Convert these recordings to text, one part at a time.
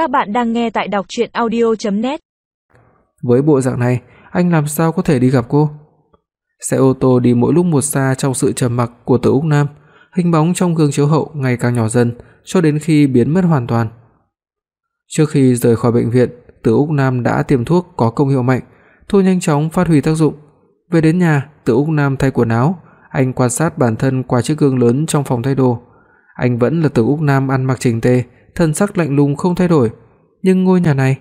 Các bạn đang nghe tại đọc audio net Với bộ dạng này, anh làm sao có thể đi gặp cô? Xe ô tô đi mỗi lúc một xa trong sự trầm mặc của Từ Úc Nam, hình bóng trong gương chiếu hậu ngày càng nhỏ dần cho đến khi biến mất hoàn toàn. Trước khi rời khỏi bệnh viện, Từ Úc Nam đã tiêm thuốc có công hiệu mạnh, thu nhanh chóng phát huy tác dụng. Về đến nhà, Từ Úc Nam thay quần áo, anh quan sát bản thân qua chiếc gương lớn trong phòng thay đồ. Anh vẫn là Từ Úc Nam ăn mặc chỉnh tề, thân sắc lạnh lùng không thay đổi, nhưng ngôi nhà này,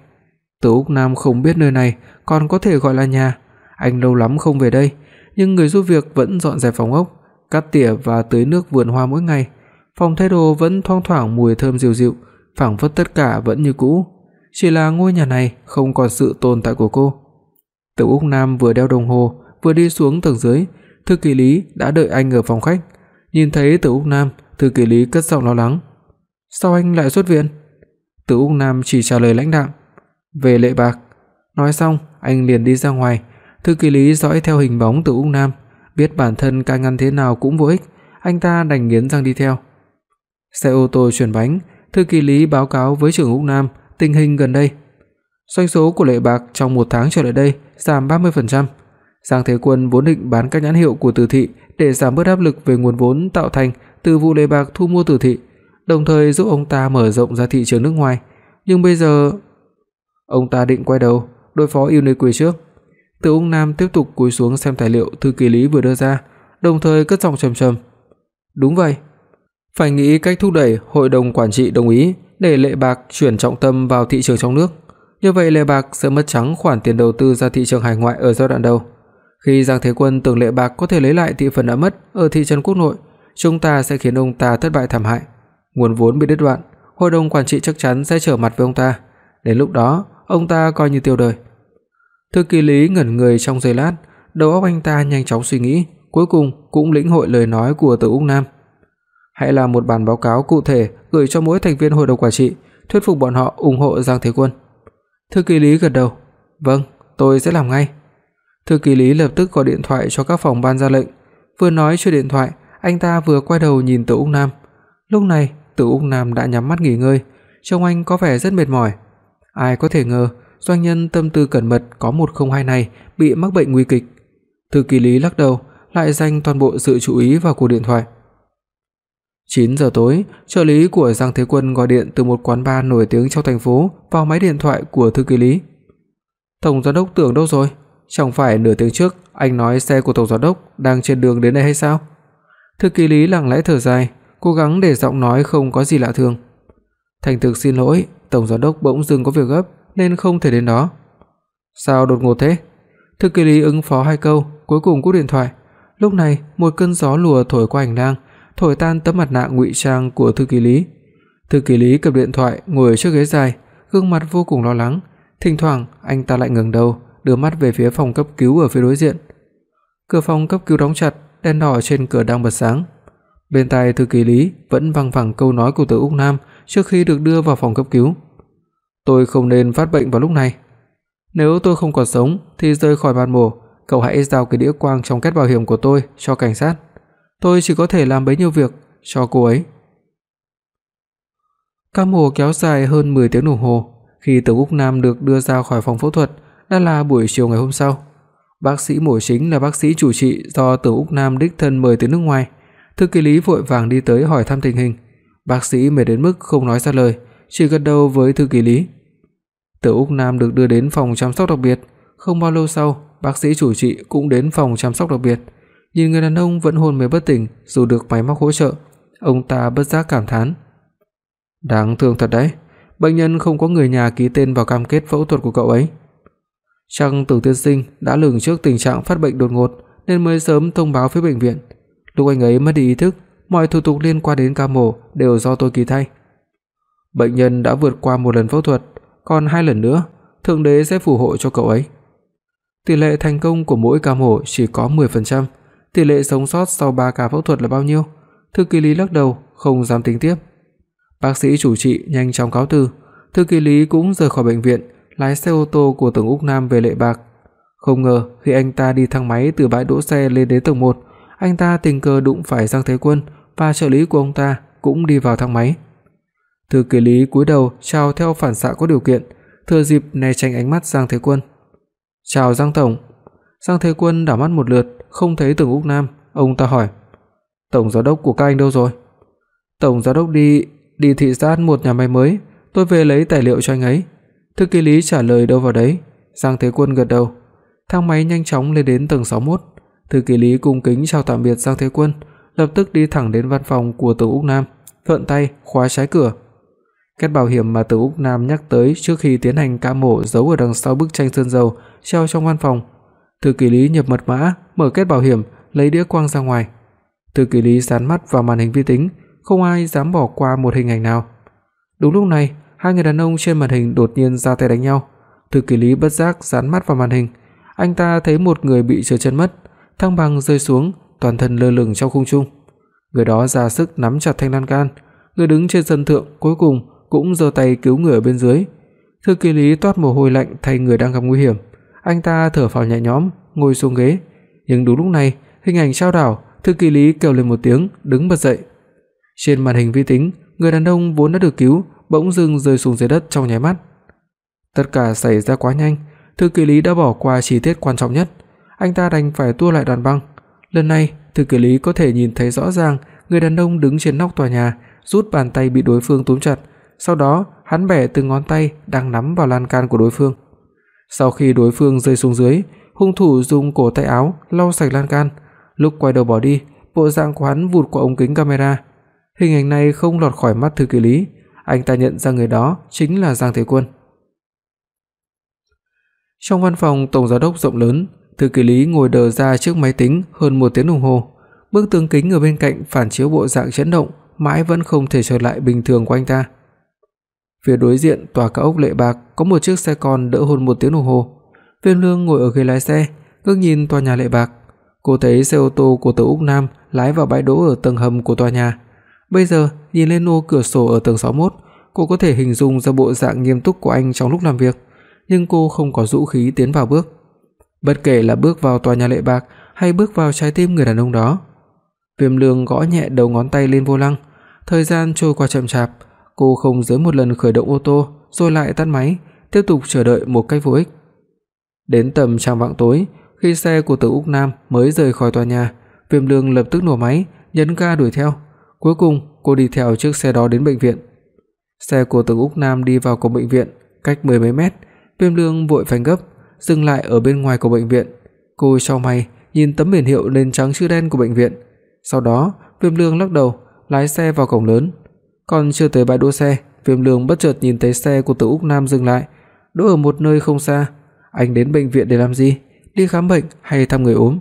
Từ Úc Nam không biết nơi này còn có thể gọi là nhà. Anh lâu lắm không về đây, nhưng người giúp việc vẫn dọn dẹp phòng ốc, cắt tỉa và tưới nước vườn hoa mỗi ngày. Phòng thay đồ vẫn thoang thoảng mùi thơm dịu dịu, phảng phất tất cả vẫn như cũ, chỉ là ngôi nhà này không còn sự tồn tại của cô. Từ Úc Nam vừa đeo đồng hồ, vừa đi xuống tầng dưới, thư ký Lý đã đợi anh ở phòng khách. Nhìn thấy Từ Úc Nam, thư ký Lý cất giọng lo lắng. "Sao anh lại xuất viện?" Từ Úc Nam chỉ trả lời lãnh đạm, "Về lệ bạc." Nói xong, anh liền đi ra ngoài. Thư ký Lý dõi theo hình bóng Từ Úc Nam, biết bản thân can ngăn thế nào cũng vô ích, anh ta đành nghiến răng đi theo. Xe ô tô chuyển bánh, thư ký Lý báo cáo với trưởng Úc Nam tình hình gần đây. Doanh số của Lệ Bạc trong một tháng trở lại đây giảm 30%. Giang Thế Quân vốn định bán các nhãn hiệu của Từ thị để giảm bớt áp lực về nguồn vốn tạo thành từ vụ Lệ Bạc thu mua Từ thị, đồng thời giúp ông ta mở rộng ra thị trường nước ngoài. Nhưng bây giờ ông ta định quay đầu đối phó Unique trước. Từ Ung Nam tiếp tục cúi xuống xem tài liệu thư ký Lý vừa đưa ra, đồng thời cất giọng trầm trầm. "Đúng vậy, phải nghĩ cách thúc đẩy hội đồng quản trị đồng ý để Lệ Bạc chuyển trọng tâm vào thị trường trong nước. Như vậy Lệ Bạc sẽ mất trắng khoản tiền đầu tư ra thị trường hải ngoại ở giai đoạn đầu. Khi Giang Thế Quân tưởng Lệ Bạc có thể lấy lại thị phần đã mất ở thị trấn quốc nội, chúng ta sẽ khiến ông ta thất bại thảm hại. Nguồn vốn bị đứt đoạn, hội đồng quản trị chắc chắn sẽ trở mặt với ông ta. Đến lúc đó, ông ta coi như tiêu đời." Thư ký Lý ngẩn người trong giây lát, đầu óc anh ta nhanh chóng suy nghĩ, cuối cùng cũng lĩnh hội lời nói của Từ Úc Nam. Hãy làm một bản báo cáo cụ thể gửi cho mỗi thành viên hội đồng quản trị, thuyết phục bọn họ ủng hộ Giang Thế Quân. Thư ký Lý gật đầu, "Vâng, tôi sẽ làm ngay." Thư ký Lý lập tức gọi điện thoại cho các phòng ban ra lệnh, vừa nói chuông điện thoại, anh ta vừa quay đầu nhìn Từ Úc Nam. Lúc này, từ Úc Nam đã nhắm mắt nghỉ ngơi, trông anh có vẻ rất mệt mỏi. Ai có thể ngờ, doanh nhân tâm tư cẩn mật có 102 này bị mắc bệnh nguy kịch. Thư ký Lý lắc đầu, lại dành toàn bộ sự chú ý vào cuộc điện thoại. 9 giờ tối, trợ lý của Giang Thế Quân gọi điện từ một quán bar nổi tiếng trong thành phố vào máy điện thoại của thư ký Lý. "Tổng giám đốc Tưởng đâu rồi? Chẳng phải nửa tiếng trước anh nói xe của tổng giám đốc đang trên đường đến đây hay sao?" Thư ký Lý lặng lẽ thở dài, cố gắng để giọng nói không có gì lạ thường. "Thành thực xin lỗi, tổng giám đốc bỗng dưng có việc gấp nên không thể đến đó." "Sao đột ngột thế?" Thư ký Lý ứng phó hai câu, cuối cùng cúp điện thoại. Lúc này, một cơn gió lùa thổi qua hành lang, thổi tan tấm mặt nạ ngụy trang của thư ký Lý. Thư ký Lý cầm điện thoại, ngồi ở chiếc ghế dài, gương mặt vô cùng lo lắng, thỉnh thoảng anh ta lại ngẩng đầu, đưa mắt về phía phòng cấp cứu ở phía đối diện. Cửa phòng cấp cứu đóng chặt, đèn đỏ trên cửa đang bật sáng. Bên tai thư ký Lý vẫn vang vẳng câu nói của Từ Úc Nam trước khi được đưa vào phòng cấp cứu. Tôi không nên phát bệnh vào lúc này. Nếu tôi không còn sống thì rời khỏi bàn mổ, cậu hãy giao cái đĩa quang trong két bảo hiểm của tôi cho cảnh sát. Tôi chỉ có thể làm bấy nhiêu việc cho cô ấy. Ca mổ kéo dài hơn 10 tiếng đồng hồ, khi Từ Úc Nam được đưa ra khỏi phòng phẫu thuật đã là buổi chiều ngày hôm sau. Bác sĩ mổ chính là bác sĩ chủ trị do Từ Úc Nam đích thân mời từ nước ngoài. Thư ký Lý vội vàng đi tới hỏi thăm tình hình. Bác sĩ mệt đến mức không nói ra lời, chỉ gật đầu với thư ký Lý. Từ Úc Nam được đưa đến phòng chăm sóc đặc biệt, không bao lâu sau, bác sĩ chủ trị cũng đến phòng chăm sóc đặc biệt. Nhìn người đàn ông vẫn hôn mê bất tỉnh dù được máy móc hỗ trợ, ông ta bất giác cảm thán. Đáng thương thật đấy, bệnh nhân không có người nhà ký tên vào cam kết phẫu thuật của cậu ấy. Chẳng Từ tiên sinh đã lường trước tình trạng phát bệnh đột ngột nên mới sớm thông báo với bệnh viện. Lúc anh ấy mất đi ý thức, mọi thủ tục liên quan đến ca mổ đều do tôi ký thay. Bệnh nhân đã vượt qua một lần phẫu thuật, còn hai lần nữa, thượng đế sẽ phù hộ cho cậu ấy. Tỷ lệ thành công của mỗi ca mổ chỉ có 10%, tỷ lệ sống sót sau 3 ca phẫu thuật là bao nhiêu? Thư ký Lý lắc đầu, không dám tính tiếp. Bác sĩ chủ trị nhanh chóng cáo từ, thư ký Lý cũng rời khỏi bệnh viện, lái xe ô tô của Tưởng Úc Nam về Lệ Bạc. Không ngờ khi anh ta đi thang máy từ bãi đỗ xe lên đến tầng 1, anh ta tình cờ đụng phải Giang Thế Quân và trợ lý của ông ta cũng đi vào thang máy. Thư ký Lý cúi đầu chào theo phản xạ có điều kiện, thừa dịp né tránh ánh mắt Giang Thế Quân. "Chào Giang tổng." Giang Thế Quân đảo mắt một lượt, không thấy Tưởng Úc Nam, ông ta hỏi: "Tổng giám đốc của các anh đâu rồi?" "Tổng giám đốc đi đi thị sát một nhà máy mới, tôi về lấy tài liệu cho anh ấy." Thư ký Lý trả lời đâu vào đấy. Giang Thế Quân gật đầu. Thang máy nhanh chóng lên đến tầng 61. Thư ký Lý cung kính chào tạm biệt Giang Thế Quân, lập tức đi thẳng đến văn phòng của Từ Úc Nam, thuận tay khóa trái cửa. Két bảo hiểm mà Từ Úc Nam nhắc tới trước khi tiến hành ca mổ giấu ở đằng sau bức tranh sơn dầu treo trong văn phòng. Thư ký Lý nhập mật mã, mở két bảo hiểm, lấy đĩa quang ra ngoài. Thư ký Lý dán mắt vào màn hình vi tính, không ai dám bỏ qua một hình ảnh nào. Đúng lúc này, hai người đàn ông trên màn hình đột nhiên ra tay đánh nhau. Thư ký Lý bất giác dán mắt vào màn hình, anh ta thấy một người bị trượt chân mất, thăng bằng rơi xuống, toàn thân lơ lửng trong không trung. Người đó ra sức nắm chặt thanh lan can, người đứng trên sân thượng cuối cùng cũng giơ tay cứu người ở bên dưới. Thư ký Lý toát mồ hôi lạnh thay người đang gặp nguy hiểm, anh ta thở phào nhẹ nhõm, ngồi xuống ghế. Nhưng đúng lúc này, hình ảnh trao đảo, thư ký Lý kêu lên một tiếng, đứng bật dậy. Trên màn hình vi tính, người đàn ông vốn đã được cứu, bỗng dưng rơi xuống dưới đất trong nháy mắt. Tất cả xảy ra quá nhanh, thư ký Lý đã bỏ qua chi tiết quan trọng nhất, anh ta đành phải tua lại đoàn băng. Lần này, thư ký Lý có thể nhìn thấy rõ ràng người đàn ông đứng trên nóc tòa nhà, rút bàn tay bị đối phương túm chặt, sau đó hắn bẻ từng ngón tay đang nắm vào lan can của đối phương. Sau khi đối phương rơi xuống dưới, hung thủ dùng cổ tay áo lau sạch lan can, lúc quay đầu bỏ đi, bộ dạng của hắn vụt qua ống kính camera. Hình ảnh này không lọt khỏi mắt thư ký Lý, anh ta nhận ra người đó chính là Giang Thế Quân. Trong văn phòng tổng giám đốc rộng lớn, thư ký Lý ngồi đờ ra trước máy tính hơn một tiếng đồng hồ. Bức tường kính ở bên cạnh phản chiếu bộ dạng chấn động, mãi vẫn không thể trở lại bình thường của anh ta. Phía đối diện tòa cao ốc Lệ Bạc có một chiếc xe con đỡ hơn một tiếng đồng hồ. Viên Lương ngồi ở ghế lái xe, ngước nhìn tòa nhà Lệ Bạc. Cô thấy xe ô tô của Từ Úc Nam lái vào bãi đỗ ở tầng hầm của tòa nhà. Bây giờ, nhìn lên ô cửa sổ ở tầng 61, cô có thể hình dung ra bộ dạng nghiêm túc của anh trong lúc làm việc, nhưng cô không có dũng khí tiến vào bước. Bất kể là bước vào tòa nhà Lệ Bạc hay bước vào trái tim người đàn ông đó. Viêm Lương gõ nhẹ đầu ngón tay lên vô lăng, thời gian trôi qua chậm chạp, cô không dưới một lần khởi động ô tô rồi lại tắt máy, tiếp tục chờ đợi một cách vô ích. Đến tầm trạm vạng tối, khi xe của Từ Úc Nam mới rời khỏi tòa nhà, Viêm Lương lập tức nổ máy, nhấn ga đuổi theo. Cuối cùng, cô đi theo chiếc xe đó đến bệnh viện. Xe của Từ Úc Nam đi vào cổng bệnh viện, cách mười mấy mét, Viêm Lương vội phanh gấp, dừng lại ở bên ngoài của bệnh viện. Cô chau mày, nhìn tấm biển hiệu lên trắng chữ đen của bệnh viện. Sau đó, Viêm Lương lắc đầu, lái xe vào cổng lớn. Còn chưa tới bãi đỗ xe, Viêm Lương bất chợt nhìn thấy xe của Từ Úc Nam dừng lại, đỗ ở một nơi không xa. Anh đến bệnh viện để làm gì? Đi khám bệnh hay thăm người ốm?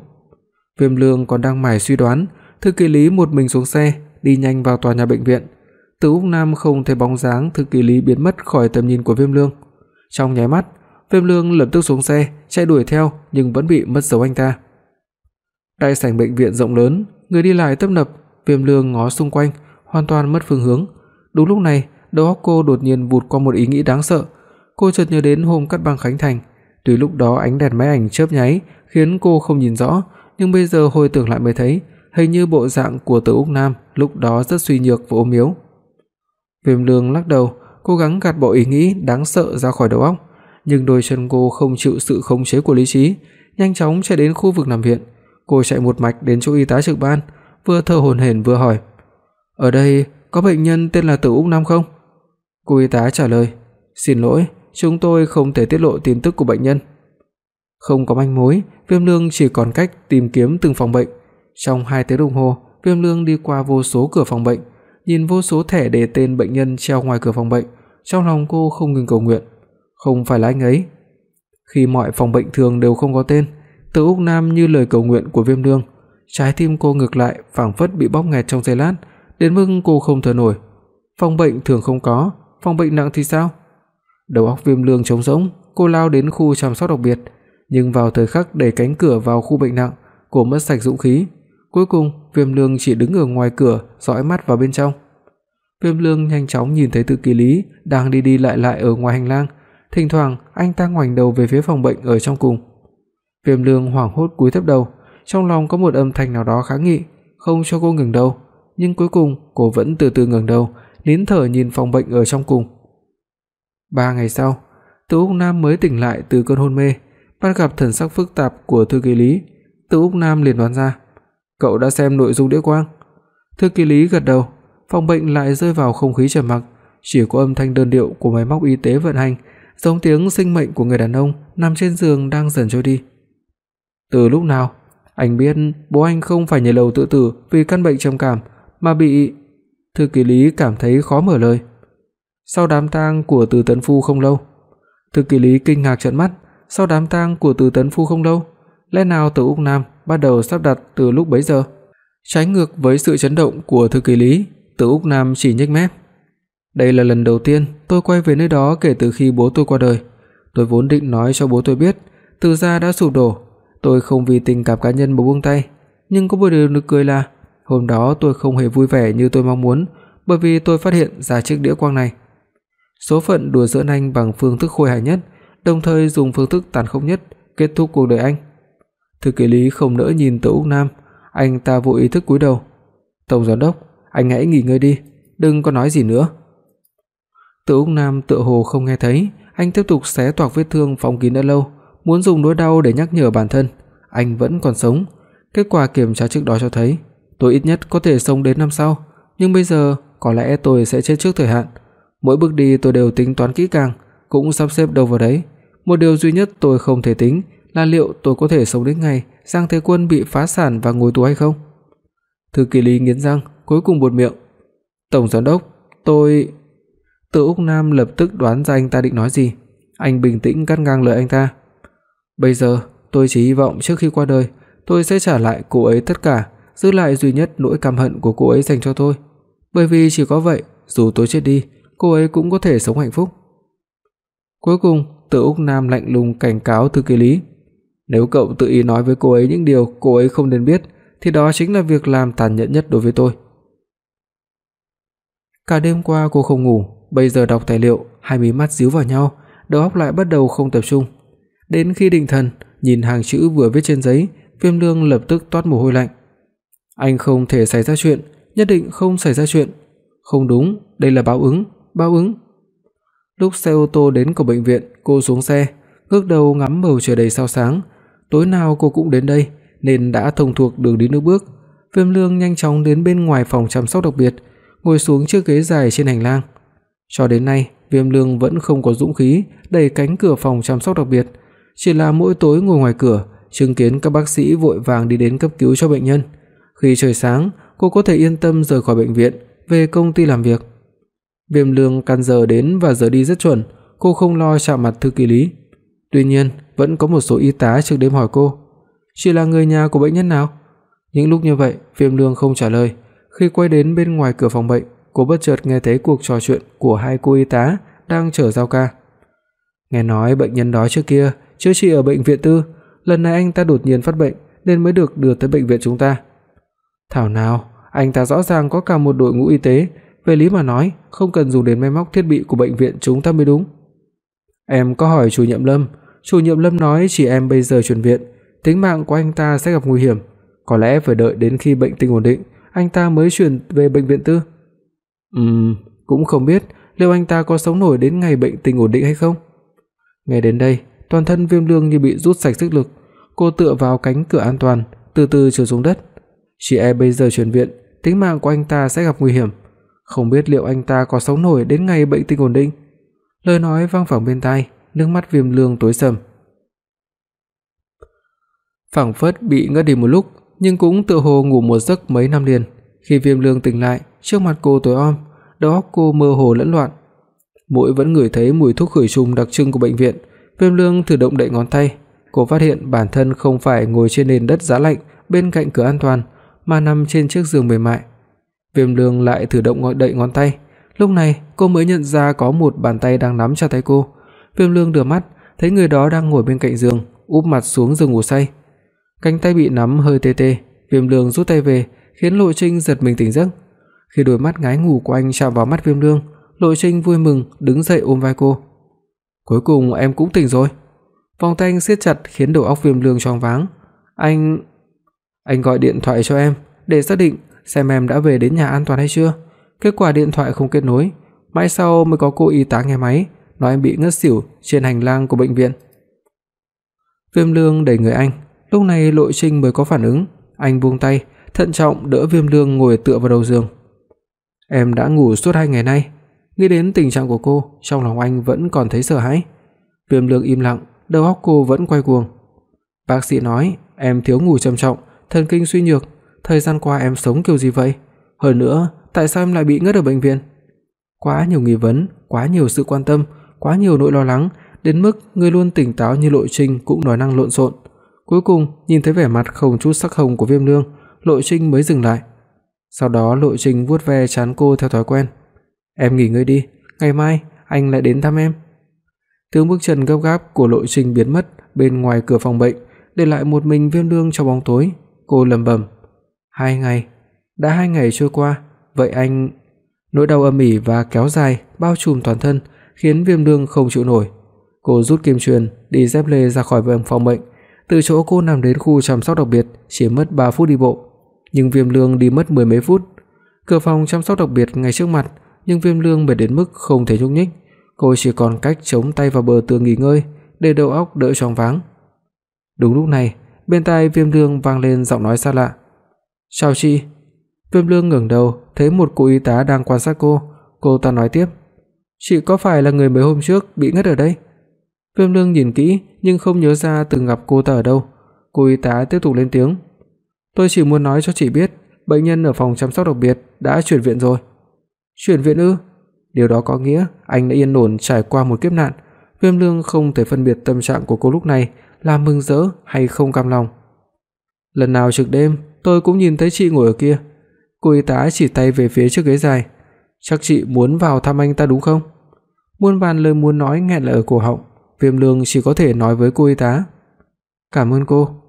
Viêm Lương còn đang mải suy đoán, thư ký Lý một mình xuống xe, đi nhanh vào tòa nhà bệnh viện. Từ Úc Nam không thấy bóng dáng thư ký Lý biến mất khỏi tầm nhìn của Viêm Lương. Trong nháy mắt, Viêm Lương lập tức xuống xe, chạy đuổi theo nhưng vẫn bị mất dấu anh ta. Đại sảnh bệnh viện rộng lớn, người đi lại tấp nập, Viêm Lương ngó xung quanh, hoàn toàn mất phương hướng. Đúng lúc này, đầu óc cô đột nhiên vụt qua một ý nghĩ đáng sợ. Cô chợt nhớ đến hôm cắt băng khánh thành, tuy lúc đó ánh đèn máy ảnh chớp nháy khiến cô không nhìn rõ, nhưng bây giờ hồi tưởng lại mới thấy, hình như bộ dạng của Từ Úc Nam lúc đó rất suy nhược và ốm yếu. Viêm Lương lắc đầu, cố gắng gạt bỏ ý nghĩ đáng sợ ra khỏi đầu óc, nhưng đôi chân cô không chịu sự khống chế của lý trí, nhanh chóng chạy đến khu vực nằm viện. Cô chạy một mạch đến chỗ y tá trực ban, vừa thở hổn hển vừa hỏi: "Ở đây có bệnh nhân tên là Tử Úc Nam không?" Cô y tá trả lời: "Xin lỗi, chúng tôi không thể tiết lộ tin tức của bệnh nhân." Không có manh mối, Viêm Lương chỉ còn cách tìm kiếm từng phòng bệnh. Trong 2 tiếng đồng hồ, Viêm Lương đi qua vô số cửa phòng bệnh, nhìn vô số thẻ đề tên bệnh nhân treo ngoài cửa phòng bệnh, trong lòng cô không ngừng cầu nguyện, không phải là anh ấy. Khi mọi phòng bệnh thường đều không có tên, Từ Úc Nam như lời cầu nguyện của Viêm Lương, trái tim cô ngược lại phảng phất bị bóp nghẹt trong giây lát, đến mức cô không thở nổi. Phòng bệnh thường không có, phòng bệnh nặng thì sao? Đầu óc Viêm Lương trống rỗng, cô lao đến khu chăm sóc đặc biệt, nhưng vào thời khắc đẩy cánh cửa vào khu bệnh nặng, cô mất sạch dũng khí. Cuối cùng, Viêm Lương chỉ đứng ở ngoài cửa dõi mắt vào bên trong. Viêm Lương nhanh chóng nhìn thấy tư Kỳ Lý đang đi đi lại lại ở ngoài hành lang, thỉnh thoảng anh ta ngoảnh đầu về phía phòng bệnh ở trong cùng. Viêm Lương hoảng hốt cúi thấp đầu, trong lòng có một âm thanh nào đó kháng nghị, không cho cô ngừng đầu, nhưng cuối cùng cô vẫn từ từ ngẩng đầu, nín thở nhìn phòng bệnh ở trong cùng. Ba ngày sau, Từ Úc Nam mới tỉnh lại từ cơn hôn mê, bắt gặp thần sắc phức tạp của thư ký Lý, Từ Úc Nam liền đoán ra, cậu đã xem nội dung đĩa quang. Thư ký Lý gật đầu, phòng bệnh lại rơi vào không khí trầm mặc, chỉ có âm thanh đơn điệu của máy móc y tế vận hành, giống tiếng sinh mệnh của người đàn ông nằm trên giường đang dần trôi đi. Từ lúc nào, anh biết bố anh không phải nhảy lầu tự tử vì căn bệnh trầm cảm mà bị Thư ký Lý cảm thấy khó mở lời. Sau đám tang của Từ Tấn Phu không lâu, Thư ký Lý kinh ngạc trợn mắt, sau đám tang của Từ Tấn Phu không lâu, lẽ nào Từ Úc Nam bắt đầu sắp đặt từ lúc bấy giờ? Trái ngược với sự chấn động của thư ký Lý, Từ Úc Nam chỉ nhếch mép. Đây là lần đầu tiên tôi quay về nơi đó kể từ khi bố tôi qua đời. Tôi vốn định nói cho bố tôi biết, Từ gia đã sụp đổ, tôi không vì tình cảm cá nhân mà buông tay, nhưng có một điều nực cười là hôm đó tôi không hề vui vẻ như tôi mong muốn, bởi vì tôi phát hiện ra chiếc đĩa quang này. Số phận đùa giỡn anh bằng phương thức khôi hài nhất, đồng thời dùng phương thức tàn khốc nhất kết thúc cuộc đời anh. Thư ký Lý không nỡ nhìn Từ Úc Nam, anh ta vô ý thức cúi đầu. "Tổng giám đốc, anh hãy nghỉ ngơi đi, đừng có nói gì nữa." Tự Úc Nam tựa hồ không nghe thấy, anh tiếp tục xé toạc vết thương phong kín đã lâu, muốn dùng nỗi đau để nhắc nhở bản thân, anh vẫn còn sống. Kết quả kiểm tra trước đó cho thấy, tôi ít nhất có thể sống đến năm sau, nhưng bây giờ có lẽ tôi sẽ chết trước thời hạn. Mỗi bước đi tôi đều tính toán kỹ càng, cũng sắp xếp đâu vào đấy. Một điều duy nhất tôi không thể tính là liệu tôi có thể sống đến ngày Giang Thế Quân bị phá sản và ngồi tù hay không. Thư ký Lý nghiến răng, cuối cùng buột miệng. "Tổng giám đốc, tôi..." Từ Úc Nam lập tức đoán ra anh ta định nói gì, anh bình tĩnh cắt ngang lời anh ta. "Bây giờ, tôi chỉ hy vọng trước khi qua đời, tôi sẽ trả lại cô ấy tất cả, giữ lại duy nhất nỗi căm hận của cô ấy dành cho tôi, bởi vì chỉ có vậy, dù tôi chết đi, cô ấy cũng có thể sống hạnh phúc." Cuối cùng, Từ Úc Nam lạnh lùng cảnh cáo thư ký Lý, nếu cậu tự ý nói với cô ấy những điều cô ấy không nên biết, thì đó chính là việc làm tàn nhẫn nhất đối với tôi. Cả đêm qua cô không ngủ, bây giờ đọc tài liệu, hai mí mắt díu vào nhau, đầu óc lại bắt đầu không tập trung. Đến khi định thần, nhìn hàng chữ vừa viết trên giấy, Viêm Lương lập tức toát mồ hôi lạnh. Anh không thể xảy ra chuyện, nhất định không xảy ra chuyện. Không đúng, đây là báo ứng, báo ứng. Lúc xe ô tô đến cổng bệnh viện, cô xuống xe, ngước đầu ngắm bầu trời đầy sao sáng, tối nào cô cũng đến đây nên đã thông thuộc đường đi nước bước. Viêm Lương nhanh chóng đến bên ngoài phòng chăm sóc đặc biệt, ngồi xuống chiếc ghế dài trên hành lang. Cho đến nay, Viêm Lương vẫn không có dũng khí đẩy cánh cửa phòng chăm sóc đặc biệt, chỉ là mỗi tối ngồi ngoài cửa, chứng kiến các bác sĩ vội vàng đi đến cấp cứu cho bệnh nhân. Khi trời sáng, cô có thể yên tâm rời khỏi bệnh viện, về công ty làm việc. Viêm Lương căn giờ đến và giờ đi rất chuẩn, cô không lo chạm mặt thư ký Lý. Tuy nhiên, vẫn có một số y tá trực đêm hỏi cô, "Chị là người nhà của bệnh nhân nào?" Những lúc như vậy, Viêm Lương không trả lời. Khi quay đến bên ngoài cửa phòng bệnh, cô bất chợt nghe thấy cuộc trò chuyện của hai cô y tá đang chở giao ca. Nghe nói bệnh nhân đó trước kia chữa trị ở bệnh viện tư, lần này anh ta đột nhiên phát bệnh nên mới được đưa tới bệnh viện chúng ta. Thảo nào, anh ta rõ ràng có cả một đội ngũ y tế, về lý mà nói, không cần dùng đến máy móc thiết bị của bệnh viện chúng ta mới đúng. Em có hỏi chủ nhiệm Lâm, chủ nhiệm Lâm nói chỉ em bây giờ chuyển viện, tính mạng của anh ta sẽ gặp nguy hiểm, có lẽ phải đợi đến khi bệnh tình ổn định, anh ta mới chuyển về bệnh viện tư. Ừm, cũng không biết liệu anh ta có sống nổi đến ngày bệnh tình ổn định hay không. Nghe đến đây, toàn thân Viêm Lương như bị rút sạch sức lực, cô tựa vào cánh cửa an toàn, từ từ trượt xuống đất. Chỉ e bây giờ chuyển viện, tính mạng của anh ta sẽ gặp nguy hiểm, không biết liệu anh ta có sống nổi đến ngày bệnh tình ổn định. Lời nói vang vẳng bên tai, nước mắt Viêm Lương tối sầm. Phảng phất bị ngất đi một lúc, nhưng cũng tựa hồ ngủ một giấc mấy năm liền. Khi Viêm Lương tỉnh lại, trước mặt cô tối om, đầu óc cô mơ hồ lẫn loạn. Mũi vẫn ngửi thấy mùi thuốc khử trùng đặc trưng của bệnh viện, Viêm Lương thử động đậy ngón tay, cô phát hiện bản thân không phải ngồi trên nền đất giá lạnh bên cạnh cửa an toàn, mà nằm trên chiếc giường mềm mại. Viêm Lương lại thử động ngón đậy ngón tay, lúc này cô mới nhận ra có một bàn tay đang nắm chặt tay cô. Viêm Lương đưa mắt, thấy người đó đang ngồi bên cạnh giường, úp mặt xuống giường ngủ say. Cánh tay bị nắm hơi tê tê, Viêm Lương rút tay về, khiến Lộ Trinh giật mình tỉnh giấc. Khi đôi mắt ngái ngủ của anh chạm vào mắt Viêm Lương, Lộ Trinh vui mừng đứng dậy ôm vai cô. "Cuối cùng em cũng tỉnh rồi." Vòng tay anh siết chặt khiến đầu óc Viêm Lương choáng váng. "Anh anh gọi điện thoại cho em để xác định xem em đã về đến nhà an toàn hay chưa. Kết quả điện thoại không kết nối, mãi sau mới có cô y tá nghe máy, nói em bị ngất xỉu trên hành lang của bệnh viện. Viêm Lương đẩy người anh, lúc này Lộ Trinh mới có phản ứng, anh buông tay, thận trọng đỡ Viêm Lương ngồi tựa vào đầu giường. Em đã ngủ suốt hai ngày nay, nghĩ đến tình trạng của cô, trong lòng anh vẫn còn thấy sợ hãi. Viêm Lương im lặng, đầu óc cô vẫn quay cuồng. Bác sĩ nói em thiếu ngủ trầm trọng, thần kinh suy nhược, thời gian qua em sống kiểu gì vậy? Hơn nữa, tại sao em lại bị ngất ở bệnh viện? Quá nhiều nghi vấn, quá nhiều sự quan tâm, quá nhiều nỗi lo lắng, đến mức người luôn tỉnh táo như Lộ Trinh cũng nói năng lộn xộn. Cuối cùng, nhìn thấy vẻ mặt không chút sắc hồng của Viêm Lương, Lộ Trinh mới dừng lại. Sau đó Lộ Trinh vuốt ve trán cô theo thói quen. "Em nghỉ ngơi đi, ngày mai anh lại đến thăm em." Tiếng bước chân gấp gáp của Lộ Trinh biến mất bên ngoài cửa phòng bệnh, để lại một mình Viêm Lương trong bóng tối. Cô lẩm bẩm, "Hai ngày, đã hai ngày trôi qua, vậy anh..." Nỗi đau âm ỉ và kéo dài bao trùm toàn thân, khiến Viêm Lương không chịu nổi. Cô rút kim truyền, đi dép lê ra khỏi phòng bệnh, từ chỗ cô nằm đến khu chăm sóc đặc biệt chỉ mất 3 phút đi bộ, nhưng Viêm Lương đi mất mười mấy phút. Cửa phòng chăm sóc đặc biệt ngay trước mặt, nhưng Viêm Lương mệt đến mức không thể nhúc nhích, cô chỉ còn cách chống tay vào bờ tường nghỉ ngơi, để đầu óc đỡ choáng váng. Đúng lúc này, bên tai Viêm Lương vang lên giọng nói xa lạ. "Chào chị." Viêm Lương ngẩng đầu, thấy một cô y tá đang quan sát cô, cô ta nói tiếp: "Chị có phải là người mấy hôm trước bị ngất ở đây?" Viêm Lương nhìn kỹ nhưng không nhớ ra từng gặp cô ta ở đâu. Cô y tá tiếp tục lên tiếng: "Tôi chỉ muốn nói cho chị biết, bệnh nhân ở phòng chăm sóc đặc biệt đã chuyển viện rồi." "Chuyển viện ư?" Điều đó có nghĩa anh đã yên ổn trải qua một kiếp nạn. Viêm Lương không thể phân biệt tâm trạng của cô lúc này là mừng rỡ hay không cam lòng. Lần nào trực đêm, tôi cũng nhìn thấy chị ngồi ở kia. Cô y tá chỉ tay về phía chiếc ghế dài. Chắc chị muốn vào thăm anh ta đúng không? Muôn vàn lời muốn nói nghẹn lại ở cổ họng, Viêm Lương chỉ có thể nói với cô y tá. "Cảm ơn cô."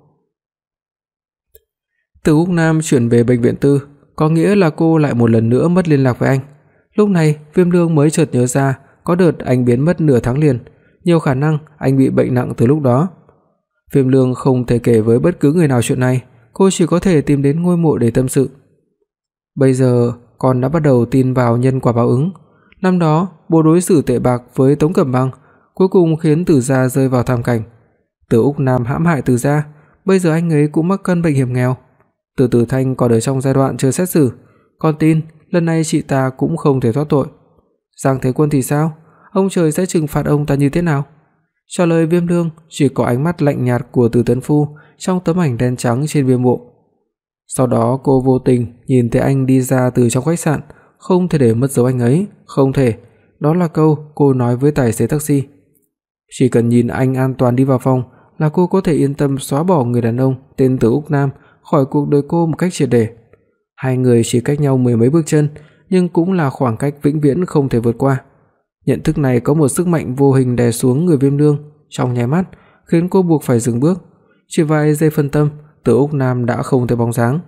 Từ Úc Nam chuyển về bệnh viện tư, có nghĩa là cô lại một lần nữa mất liên lạc với anh. Lúc này, Viêm Lương mới chợt nhớ ra, có đợt anh biến mất nửa tháng liền, nhiều khả năng anh bị bệnh nặng từ lúc đó. Viêm Lương không thể kể với bất cứ người nào chuyện này, cô chỉ có thể tìm đến ngôi mộ để tâm sự. Bây giờ, con đã bắt đầu tin vào nhân quả báo ứng. Năm đó, bộ đối xử tệ bạc với Tống Cẩm Băng cuối cùng khiến Từ gia rơi vào thảm cảnh. Từ Úc Nam hãm hại Từ gia, bây giờ anh ấy cũng mắc căn bệnh hiểm nghèo. Từ Từ Thanh còn ở trong giai đoạn chưa xét xử, con tin lần này chị ta cũng không thể thoát tội. Giang Thế Quân thì sao? Ông trời sẽ trừng phạt ông ta như thế nào? Trả lời Viêm Lương chỉ có ánh mắt lạnh nhạt của Từ Tấn Phu trong tấm ảnh đen trắng trên bia mộ. Sau đó cô vô tình nhìn thấy anh đi ra từ trong khách sạn, không thể để mất dấu anh ấy, không thể. Đó là câu cô nói với tài xế taxi. Chỉ cần nhìn anh an toàn đi vào phòng là cô có thể yên tâm xóa bỏ người đàn ông tên Từ Úc Nam khỏi cuộc đời cô một cách triệt để. Hai người chỉ cách nhau mười mấy bước chân, nhưng cũng là khoảng cách vĩnh viễn không thể vượt qua. Nhận thức này có một sức mạnh vô hình đè xuống người Viêm Lương, trong nháy mắt khiến cô buộc phải dừng bước. Chỉ vài giây phân tâm, Từ Úc Nam đã không thấy bóng dáng.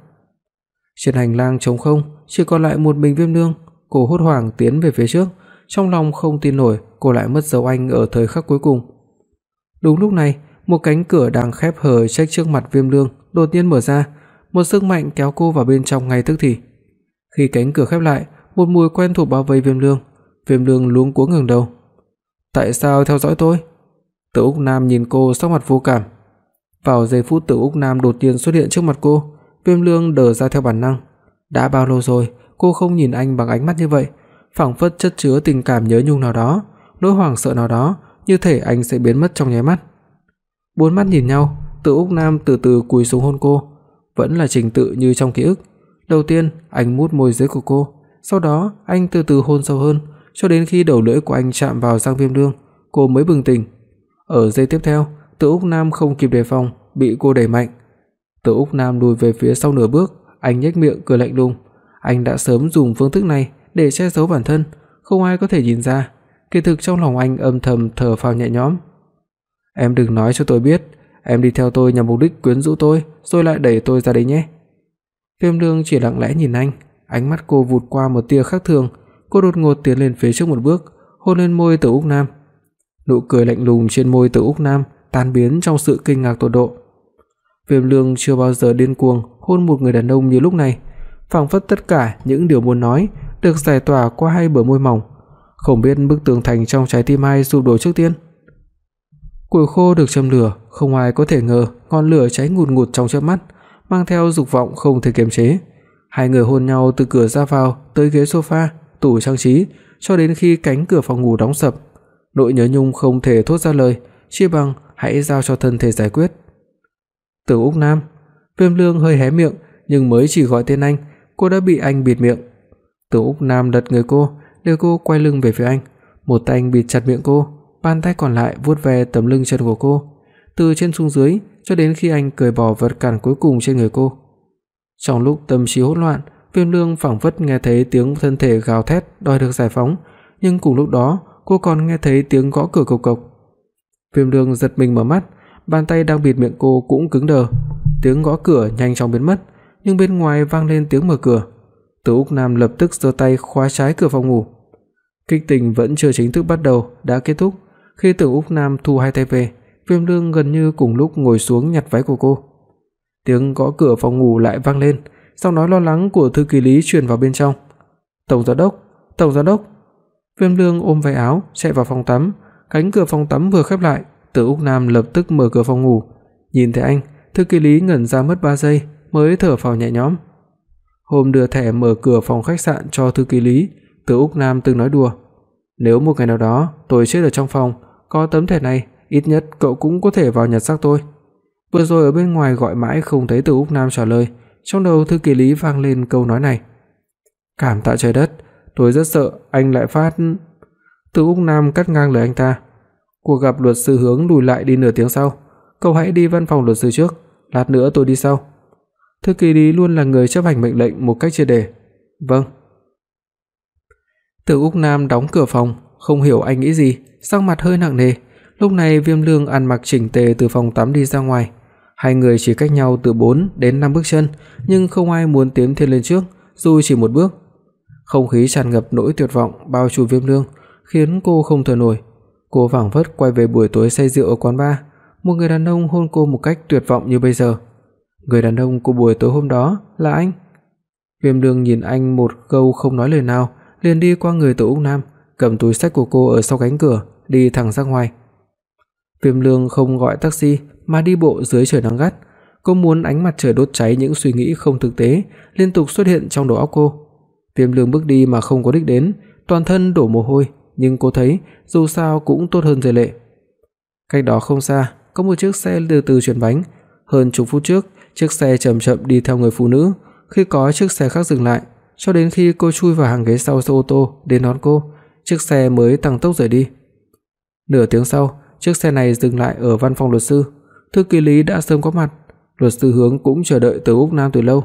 Trên hành lang trống không, chỉ còn lại một mình Viêm Lương, cô hốt hoảng tiến về phía trước, trong lòng không tin nổi cô lại mất dấu anh ở thời khắc cuối cùng. Đúng lúc này, một cánh cửa đang khép hờ trách trước mặt Viêm Lương đột nhiên mở ra, một sức mạnh kéo cô vào bên trong ngay tức thì. Khi cánh cửa khép lại, một mùi quen thuộc bao vây Viêm Lương, Viêm Lương luống cuống ngẩng đầu. "Tại sao theo dõi tôi?" Tử Úc Nam nhìn cô sắc mặt vô cảm. Vào giây phút Tử Úc Nam đột nhiên xuất hiện trước mặt cô, Viêm Lương đờ ra theo bản năng. Đã bao lâu rồi cô không nhìn anh bằng ánh mắt như vậy, phảng phất chất chứa tình cảm nhớ nhung nào đó, nỗi hoảng sợ nào đó, như thể anh sẽ biến mất trong nháy mắt. Bốn mắt nhìn nhau, từ Úc Nam từ từ cúi xuống hôn cô, vẫn là trình tự như trong ký ức. Đầu tiên, anh mút môi dưới của cô, sau đó anh từ từ hôn sâu hơn, cho đến khi đầu lưỡi của anh chạm vào răng Viêm Lương, cô mới bừng tỉnh. Ở giây tiếp theo, Từ Úc Nam không kịp đề phòng, bị cô đẩy mạnh. Từ Úc Nam lùi về phía sau nửa bước, anh nhếch miệng cười lạnh lùng. Anh đã sớm dùng phương thức này để che giấu bản thân, không ai có thể nhìn ra. Kỳ thực trong lòng anh âm thầm thở phào nhẹ nhõm. Em đừng nói cho tôi biết, em đi theo tôi nhằm mục đích quyến rũ tôi, rồi lại đẩy tôi ra đấy nhé. Viêm Lương chỉ lặng lẽ nhìn anh, ánh mắt cô vụt qua một tia khác thường, cô đột ngột tiến lên phía trước một bước, hôn lên môi từ Úc Nam. Nụ cười lạnh lùng trên môi từ Úc Nam tan biến trong sự kinh ngạc tột độ. Viêm Lương chưa bao giờ điên cuồng hôn một người đàn ông như lúc này, phảng phất tất cả những điều muốn nói được giải tỏa qua hai bờ môi mỏng, không biết bức tường thành trong trái tim ai sụp đổ trước tiên. Củi khô được châm lửa, không ai có thể ngờ ngọn lửa cháy ngùn ngụt trong chớp mắt, mang theo dục vọng không thể kiềm chế. Hai người hôn nhau từ cửa ra vào tới ghế sofa, tủ trang trí, cho đến khi cánh cửa phòng ngủ đóng sập. Nỗi nhớ nhung không thể thốt ra lời, chỉ bằng hãy giao cho thân thể giải quyết. Từ Úc Nam, Viêm Lương hơi hé miệng, nhưng mới chỉ gọi tên anh, cô đã bị anh bịt miệng. Từ Úc Nam lật người cô, đưa cô quay lưng về phía anh, một tay anh bịt chặt miệng cô, bàn tay còn lại vuốt ve tấm lưng chân của cô, từ trên xuống dưới cho đến khi anh cởi bỏ vật cản cuối cùng trên người cô. Trong lúc tâm trí hỗn loạn, Viêm Lương phảng phất nghe thấy tiếng thân thể gào thét đòi được giải phóng, nhưng cùng lúc đó, cô còn nghe thấy tiếng gõ cửa cộc cộc. Viêm Lương giật mình mở mắt, bàn tay đang bịt miệng cô cũng cứng đờ. Tiếng gõ cửa nhanh chóng biến mất, nhưng bên ngoài vang lên tiếng mở cửa. Từ Úc Nam lập tức giơ tay khóa trái cửa phòng ngủ. Kịch tình vẫn chưa chính thức bắt đầu đã kết thúc, khi Từ Úc Nam thu hai tay về, Viêm Lương gần như cùng lúc ngồi xuống nhặt váy của cô. Tiếng gõ cửa phòng ngủ lại vang lên, giọng nói lo lắng của thư ký Lý truyền vào bên trong. "Tổng giám đốc, tổng giám đốc." Viêm Lương ôm váy áo chạy vào phòng tắm, cánh cửa phòng tắm vừa khép lại, Từ Úc Nam lập tức mở cửa phòng ngủ. Nhìn thấy anh, thư ký Lý ngẩn ra mất 3 giây mới thở phào nhẹ nhõm. Hôm đưa thẻ mở cửa phòng khách sạn cho thư ký Lý, Từ Úc Nam từng nói đùa, nếu một ngày nào đó tôi chết ở trong phòng, có tấm thẻ này, ít nhất cậu cũng có thể vào nhặt xác tôi. Vừa rồi ở bên ngoài gọi mãi không thấy Từ Úc Nam trả lời, trong đầu thư ký Lý vang lên câu nói này. Cảm tạ trời đất, tôi rất sợ anh lại phát Từ Úc Nam cắt ngang lời anh ta. Cuộc gặp luật sư hướng lùi lại đi nửa tiếng sau, cậu hãy đi văn phòng luật sư trước, lát nữa tôi đi sau. Thư ký Lý luôn là người chấp hành mệnh lệnh một cách triệt để. Vâng. Từ Úc Nam đóng cửa phòng, không hiểu anh nghĩ gì, sắc mặt hơi nặng nề. Lúc này Viêm Lương ăn mặc chỉnh tề từ phòng tắm đi ra ngoài. Hai người chỉ cách nhau từ 4 đến 5 bước chân, nhưng không ai muốn tiến thêm lên trước, dù chỉ một bước. Không khí tràn ngập nỗi tuyệt vọng bao trùm Viêm Lương, khiến cô không thở nổi. Cô vảng vất quay về buổi tối say rượu ở quán bar, một người đàn ông hôn cô một cách tuyệt vọng như bây giờ. Người đàn ông của buổi tối hôm đó là anh. Viêm Lương nhìn anh một câu không nói lời nào, liền đi qua người Tô Úc Nam, cầm túi xách của cô ở sau cánh cửa, đi thẳng ra ngoài. Viêm Lương không gọi taxi mà đi bộ dưới trời nắng gắt, cô muốn ánh mặt trời đốt cháy những suy nghĩ không thực tế liên tục xuất hiện trong đầu óc cô. Viêm Lương bước đi mà không có đích đến, toàn thân đổ mồ hôi, nhưng cô thấy dù sao cũng tốt hơn rơi lệ. Cách đó không xa, có một chiếc xe từ từ chuyển bánh, hơn chục phút trước, chiếc xe chậm chậm đi theo người phụ nữ, khi có chiếc xe khác dừng lại, cho đến khi cô chui vào hàng ghế sau xe ô tô đến đón cô, chiếc xe mới tăng tốc rời đi. Nửa tiếng sau, chiếc xe này dừng lại ở văn phòng luật sư. Thư ký Lý đã sớm có mặt, luật sư Hướng cũng chờ đợi Từ Úc Nam từ lâu.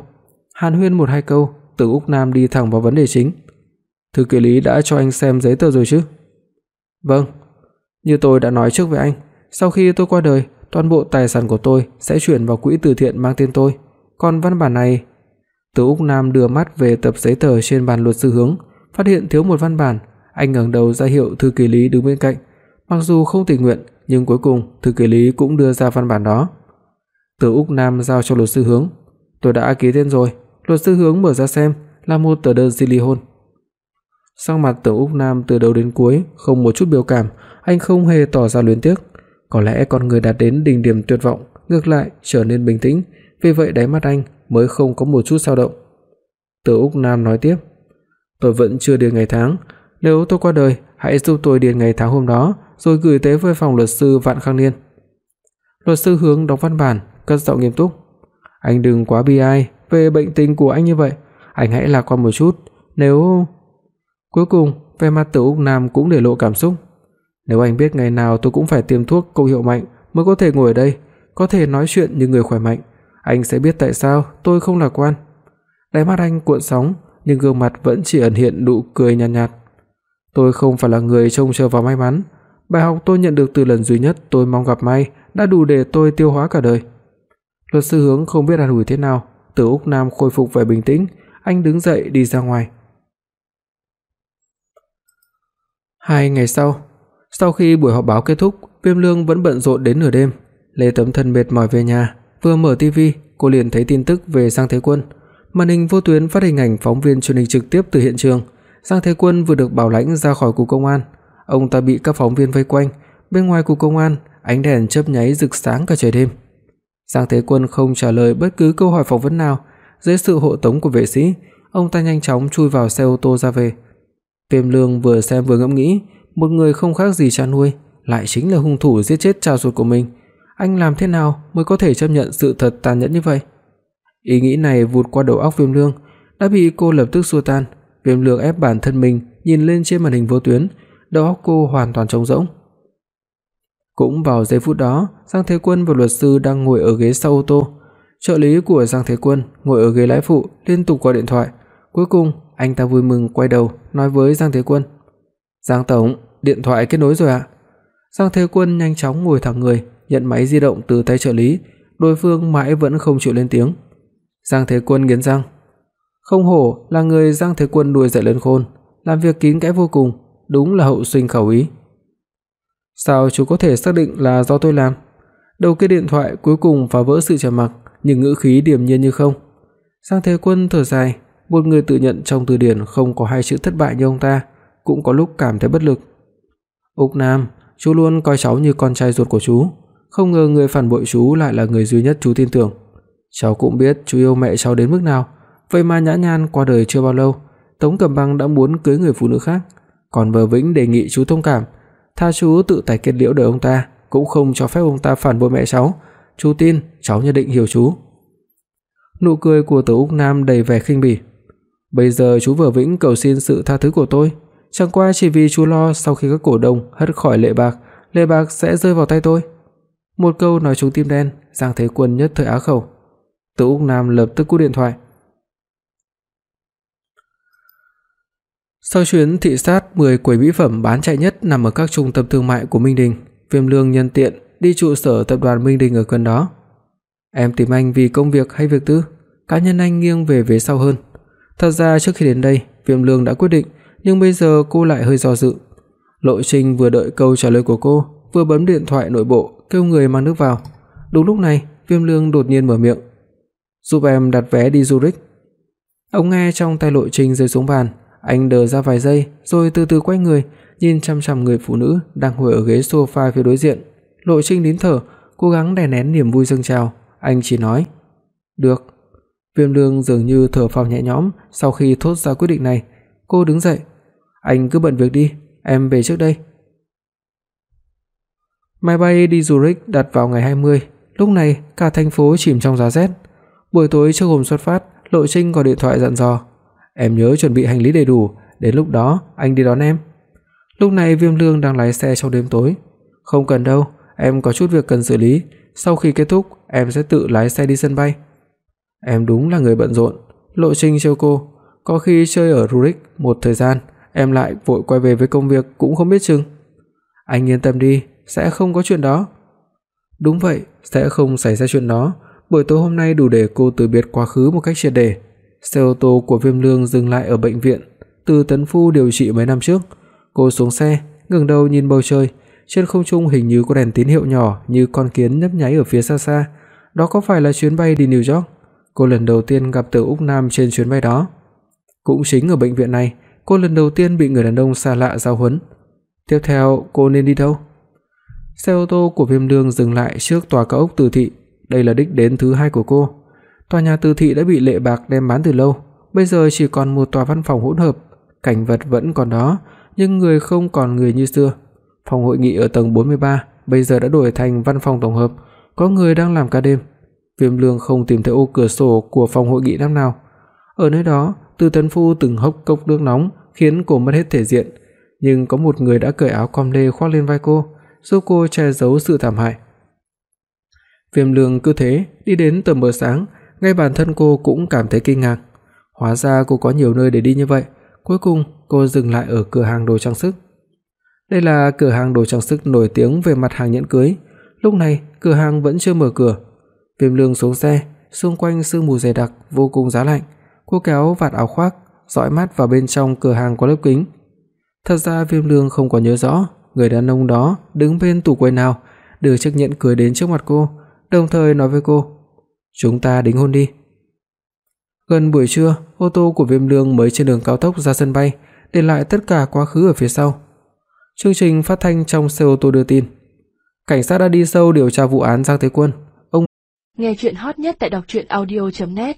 Hàn huyên một hai câu, Từ Úc Nam đi thẳng vào vấn đề chính. Thư ký Lý đã cho anh xem giấy tờ rồi chứ? Vâng, như tôi đã nói trước với anh, sau khi tôi qua đời, toàn bộ tài sản của tôi sẽ chuyển vào quỹ từ thiện mang tên tôi. Còn văn bản này từ Úc Nam đưa mắt về tập giấy tờ trên bàn luật sư Hướng, phát hiện thiếu một văn bản, anh ngẩng đầu ra hiệu thư ký Lý đứng bên cạnh. Mặc dù không tình nguyện, nhưng cuối cùng thư ký Lý cũng đưa ra văn bản đó. Từ Úc Nam giao cho luật sư Hướng, "Tôi đã ký tên rồi." Luật sư Hướng mở ra xem, là một tờ đơn xin ly hôn. Sang mặt Từ Úc Nam từ đầu đến cuối không một chút biểu cảm, anh không hề tỏ ra luyến tiếc. Có lẽ con người đạt đến đỉnh điểm tuyệt vọng, ngược lại trở nên bình tĩnh, vì vậy đáy mắt anh mới không có một chút dao động. Từ Úc Nam nói tiếp, "Tôi vẫn chưa điền ngày tháng, nếu tôi qua đời, hãy giúp tôi điền ngày tháng hôm đó rồi gửi tới với phòng luật sư Vạn Khang Niên." Luật sư Hướng đọc văn bản, cất giọng nghiêm túc, "Anh đừng quá bi ai về bệnh tình của anh như vậy, anh hãy lạc quan một chút, nếu..." Cuối cùng, vẻ mặt Từ Úc Nam cũng để lộ cảm xúc. "Nếu anh biết ngày nào tôi cũng phải tiêm thuốc công hiệu mạnh mới có thể ngồi ở đây, có thể nói chuyện như người khỏe mạnh, anh sẽ biết tại sao tôi không lạc quan." Đáy mắt anh cuộn sóng, nhưng gương mặt vẫn chỉ ẩn hiện nụ cười nhàn nhạt, nhạt. "Tôi không phải là người trông chờ vào may mắn, bài học tôi nhận được từ lần duy nhất tôi mong gặp may đã đủ để tôi tiêu hóa cả đời." Luật sư Hướng không biết an ủi thế nào, Từ Úc Nam khôi phục vẻ bình tĩnh, anh đứng dậy đi ra ngoài. Hai ngày sau, sau khi buổi họp báo kết thúc, Viêm Lương vẫn bận rộn đến nửa đêm. Lê Tấm Thân mệt mỏi về nhà, vừa mở tivi, cô liền thấy tin tức về Giang Thế Quân. Màn hình vô tuyến phát hình ảnh phóng viên truyền hình trực tiếp từ hiện trường, Giang Thế Quân vừa được bảo lãnh ra khỏi cục công an, ông ta bị các phóng viên vây quanh, bên ngoài cục công an, ánh đèn chớp nháy rực sáng cả trời đêm. Giang Thế Quân không trả lời bất cứ câu hỏi phỏng vấn nào, dưới sự hộ tống của vệ sĩ, ông ta nhanh chóng chui vào xe ô tô ra về. Tiêm Lương vừa xem vừa ngẫm nghĩ, một người không khác gì cha nuôi, lại chính là hung thủ giết chết cha ruột của mình. Anh làm thế nào mới có thể chấp nhận sự thật tàn nhẫn như vậy? Ý nghĩ này vụt qua đầu óc Viêm Lương, đã bị cô lập tức xua tan. Viêm Lương ép bản thân mình nhìn lên trên màn hình vô tuyến, đầu óc cô hoàn toàn trống rỗng. Cũng vào giây phút đó, Giang Thế Quân và luật sư đang ngồi ở ghế sau ô tô. Trợ lý của Giang Thế Quân ngồi ở ghế lái phụ liên tục gọi điện thoại. Cuối cùng, anh ta vui mừng quay đầu nói với Giang Thế Quân: "Giang tổng, điện thoại kết nối rồi ạ." Giang Thế Quân nhanh chóng ngồi thẳng người, nhận máy di động từ tay trợ lý, đối phương mãi vẫn không chịu lên tiếng. Giang Thế Quân nghiến răng, không hổ là người Giang Thế Quân nuôi dạy lớn khôn, làm việc kín kẽ vô cùng, đúng là hậu sinh khẩu ý. Sao chú có thể xác định là do tôi làm? Đầu kia điện thoại cuối cùng phá vỡ sự trầm mặc, nhưng ngữ khí điềm nhiên như không. Giang Thế Quân thở dài, một người tự nhận trong từ điển không có hai chữ thất bại như ông ta, cũng có lúc cảm thấy bất lực. Úc Nam, chú luôn coi cháu như con trai ruột của chú, không ngờ người phản bội chú lại là người duy nhất chú tin tưởng. Cháu cũng biết chú yêu mẹ cháu đến mức nào, vậy mà Nhã Nhan qua đời chưa bao lâu, Tống Cẩm Băng đã muốn cưới người phụ nữ khác, còn Vờ Vĩnh đề nghị chú thông cảm, tha chú tự tài kết liễu đời ông ta, cũng không cho phép ông ta phản bội mẹ cháu. Chú tin cháu nhất định hiểu chú. Nụ cười của Tử Úc Nam đầy vẻ khinh bỉ. Bây giờ chú Vờ Vĩnh cầu xin sự tha thứ của tôi, chẳng qua chỉ vì chú lo sau khi các cổ đông hất khỏi lệ bạc, lệ bạc sẽ rơi vào tay tôi. Một câu nói trúng tim đen, Giang Thế Quân nhất thời á khẩu. Từ Úc Nam lập tức cúp điện thoại. Sau chuyến thị sát 10 quầy mỹ phẩm bán chạy nhất nằm ở các trung tâm thương mại của Minh Đình, Viêm Lương nhân tiện đi trụ sở tập đoàn Minh Đình ở gần đó. Em tìm anh vì công việc hay việc tư? Cá nhân anh nghiêng về phía sau hơn. Thật ra trước khi đến đây, Viêm Lương đã quyết định, nhưng bây giờ cô lại hơi do dự. Lộ Trình vừa đợi câu trả lời của cô, vừa bấm điện thoại nội bộ kêu người mang nước vào. Đúng lúc này, Viêm Lương đột nhiên mở miệng, "Giúp em đặt vé đi Zurich." Ông nghe trong tay Lộ Trình rơi xuống bàn, anh đờ ra vài giây rồi từ từ quay người, nhìn chằm chằm người phụ nữ đang ngồi ở ghế sofa phía đối diện. Lộ Trình nín thở, cố gắng đè nén niềm vui dâng trào, anh chỉ nói: "Được." Viêm Lương dường như thở phào nhẹ nhõm sau khi thốt ra quyết định này. Cô đứng dậy, "Anh cứ bận việc đi, em về trước đây." Máy bay đi Zurich đặt vào ngày 20, lúc này cả thành phố chìm trong giá rét. Buổi tối trước hôm xuất phát, Lộ Trinh gọi điện thoại dặn dò, "Em nhớ chuẩn bị hành lý đầy đủ, đến lúc đó anh đi đón em." Lúc này Viêm Lương đang lái xe trong đêm tối. "Không cần đâu, em có chút việc cần xử lý, sau khi kết thúc em sẽ tự lái xe đi sân bay." Em đúng là người bận rộn, Lộ Trình trêu cô, có khi chơi ở Zurich một thời gian, em lại vội quay về với công việc cũng không biết chừng. Anh yên tâm đi, sẽ không có chuyện đó. Đúng vậy, sẽ không xảy ra chuyện đó, buổi tối hôm nay đủ để cô từ biệt quá khứ một cách triệt để. Xe ô tô của Viêm Lương dừng lại ở bệnh viện từ Tấn Phu điều trị mấy năm trước. Cô xuống xe, ngẩng đầu nhìn bầu trời, trên không trung hình như có đèn tín hiệu nhỏ như con kiến nhấp nháy ở phía xa xa. Đó có phải là chuyến bay đi New York? Cô lần đầu tiên gặp Từ Úc Nam trên chuyến bay đó. Cũng chính ở bệnh viện này, cô lần đầu tiên bị người đàn ông xa lạ giao huấn. Tiếp theo, cô nên đi đâu? Xe ô tô của Viêm Lương dừng lại trước tòa cao ốc Từ thị, đây là đích đến thứ hai của cô. Tòa nhà Từ thị đã bị Lệ Bạc đem bán từ lâu, bây giờ chỉ còn một tòa văn phòng hỗn hợp, cảnh vật vẫn còn đó, nhưng người không còn người như xưa. Phòng hội nghị ở tầng 43 bây giờ đã đổi thành văn phòng tổng hợp, có người đang làm ca đêm. Viêm Lương không tìm thấy ô cửa sổ của phòng hội nghị năm nào. Ở nơi đó, từ Tấn Phu từng hốc cốc nước nóng khiến cô mất hết thể diện, nhưng có một người đã cởi áo com lê khoác lên vai cô, giúp cô che giấu sự thảm hại. Viêm Lương cứ thế đi đến tầm bờ sáng, ngay bản thân cô cũng cảm thấy kinh ngạc. Hóa ra cô có nhiều nơi để đi như vậy, cuối cùng cô dừng lại ở cửa hàng đồ trang sức. Đây là cửa hàng đồ trang sức nổi tiếng về mặt hàng nhẫn cưới. Lúc này, cửa hàng vẫn chưa mở cửa. Viêm Lương xuống xe, xung quanh sương mù dày đặc vô cùng giá lạnh. Cô kéo vạt áo khoác, dõi mắt vào bên trong cửa hàng có lớp kính. Thật ra Viêm Lương không có nhớ rõ người đàn ông đó đứng bên tủ quầy nào, đưa chiếc nhẫn cưới đến trước mặt cô, đồng thời nói với cô: "Chúng ta đính hôn đi." Gần buổi trưa, ô tô của Viêm Lương mới trên đường cao tốc ra sân bay, để lại tất cả quá khứ ở phía sau. Chương trình phát thanh trong xe ô tô đưa tin. Cảnh sát đã đi sâu điều tra vụ án Giang Thế Quân. Ông Nghe truyện hot nhất tại doctruyenaudio.net